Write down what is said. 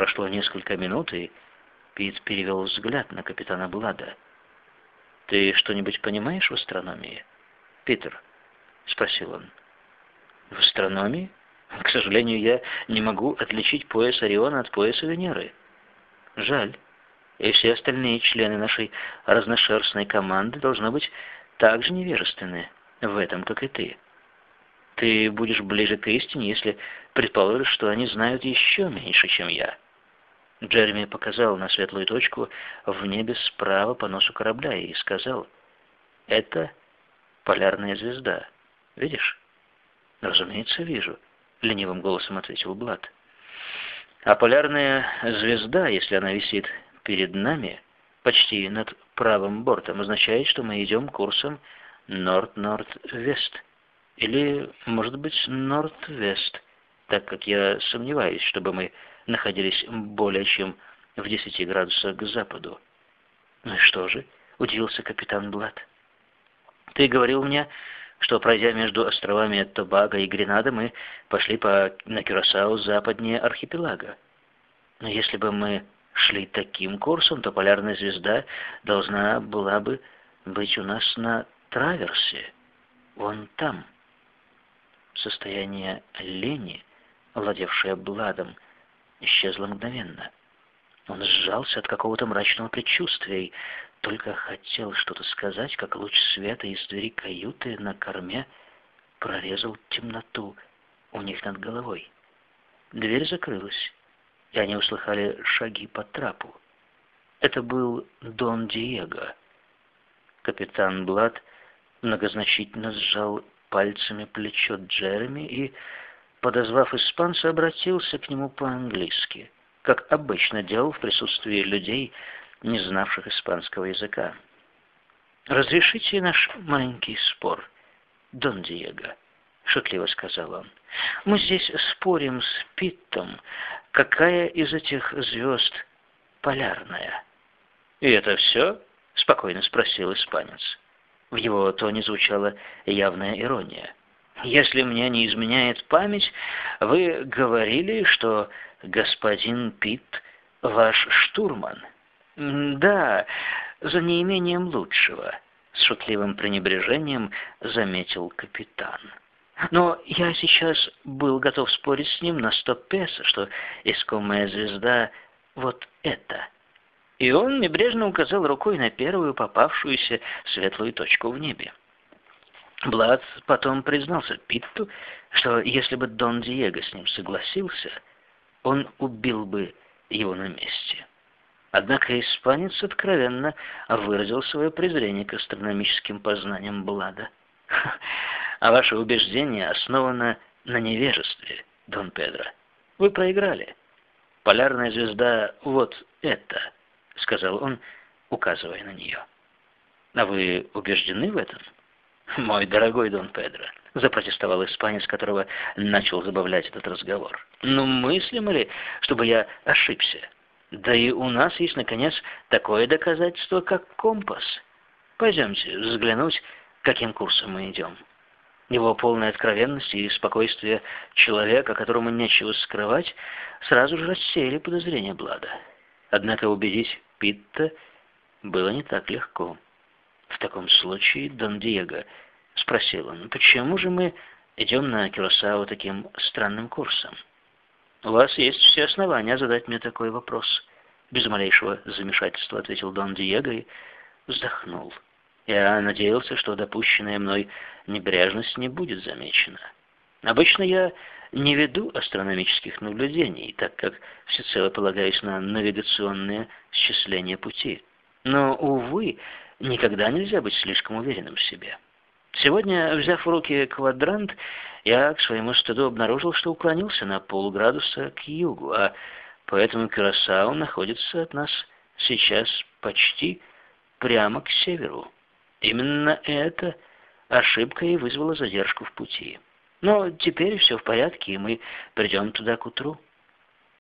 Прошло несколько минут, и Пит перевел взгляд на капитана Блада. «Ты что-нибудь понимаешь в астрономии?» «Питер?» — спросил он. «В астрономии? К сожалению, я не могу отличить пояс Ориона от пояса Венеры. Жаль. И все остальные члены нашей разношерстной команды должны быть так же невежественны в этом, как и ты. Ты будешь ближе к истине, если предположишь, что они знают еще меньше, чем я». Джереми показал на светлую точку в небе справа по носу корабля и сказал, «Это полярная звезда. Видишь?» «Разумеется, вижу», — ленивым голосом ответил Блад. «А полярная звезда, если она висит перед нами, почти над правым бортом, означает, что мы идем курсом норд-норд-вест. Или, может быть, норд-вест, так как я сомневаюсь, чтобы мы находились более чем в 10 градусах к западу. «Ну и что же?» — удивился капитан Блад. «Ты говорил мне, что, пройдя между островами Тобаго и Гренада, мы пошли по на Кюрасау западнее архипелага. Но если бы мы шли таким курсом, то полярная звезда должна была бы быть у нас на траверсе, вон там». Состояние лени, владевшее Бладом, — исчезла мгновенно. Он сжался от какого-то мрачного предчувствия и только хотел что-то сказать, как луч света из двери каюты на корме прорезал темноту у них над головой. Дверь закрылась, и они услыхали шаги по трапу. Это был Дон Диего. Капитан Блад многозначительно сжал пальцами плечо Джереми и подозвав испанца, обратился к нему по-английски, как обычно делал в присутствии людей, не знавших испанского языка. «Разрешите наш маленький спор, Дон Диего?» — шутливо сказал он. «Мы здесь спорим с Питтом, какая из этих звезд полярная». «И это все?» — спокойно спросил испанец. В его тоне звучала явная ирония. Если мне не изменяет память, вы говорили, что господин Питт ваш штурман. Да, за неимением лучшего, с шутливым пренебрежением заметил капитан. Но я сейчас был готов спорить с ним на сто песо, что искомая звезда вот это. И он небрежно указал рукой на первую попавшуюся светлую точку в небе. Блад потом признался Питту, что если бы Дон Диего с ним согласился, он убил бы его на месте. Однако испанец откровенно выразил свое презрение к астрономическим познаниям Блада. «А ваше убеждение основано на невежестве, Дон Педро. Вы проиграли. Полярная звезда вот это», — сказал он, указывая на нее. «А вы убеждены в этом?» «Мой дорогой Дон Педро», — запротестовал испанец, которого начал забавлять этот разговор. «Ну, мыслимо ли, чтобы я ошибся? Да и у нас есть, наконец, такое доказательство, как компас. Пойдемте взглянуть, каким курсом мы идем». Его полная откровенность и спокойствие человека, которому нечего скрывать, сразу же рассеяли подозрения Блада. Однако убедить Питта было не так легко. «В таком случае, Дон Диего», — спросил он, — «почему же мы идем на Кюрасао таким странным курсом?» «У вас есть все основания задать мне такой вопрос», — без малейшего замешательства ответил Дон Диего и вздохнул. «Я надеялся, что допущенная мной небрежность не будет замечена. Обычно я не веду астрономических наблюдений, так как всецело полагаюсь на навигационное счисление пути. Но, увы, Никогда нельзя быть слишком уверенным в себе. Сегодня, взяв в руки квадрант, я к своему стыду обнаружил, что уклонился на полградуса к югу, а поэтому Кюрасау находится от нас сейчас почти прямо к северу. Именно эта ошибка и вызвала задержку в пути. Но теперь все в порядке, и мы придем туда к утру.